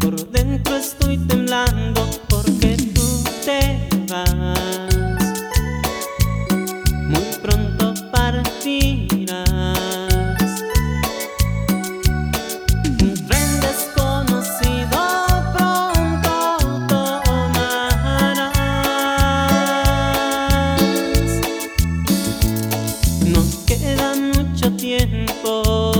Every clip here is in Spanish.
por dentro estoy temblando porque tú te vas. Muy pronto partirás. Un tren desconocido pronto tomarás. Nos queda mucho tiempo.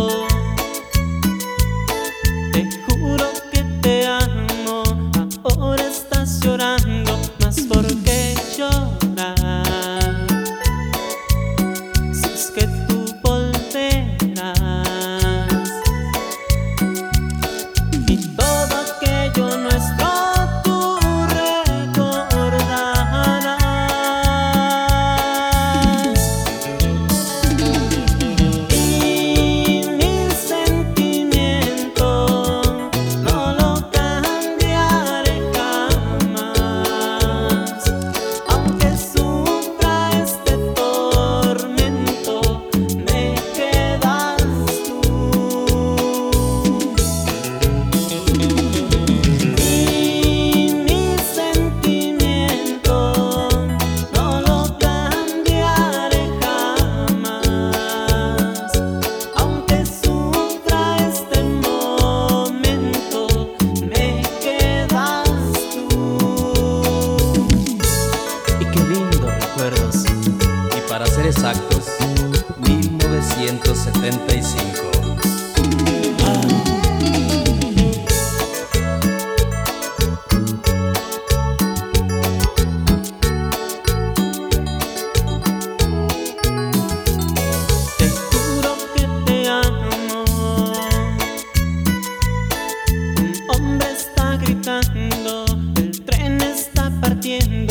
Está gritando, el tren está partiendo.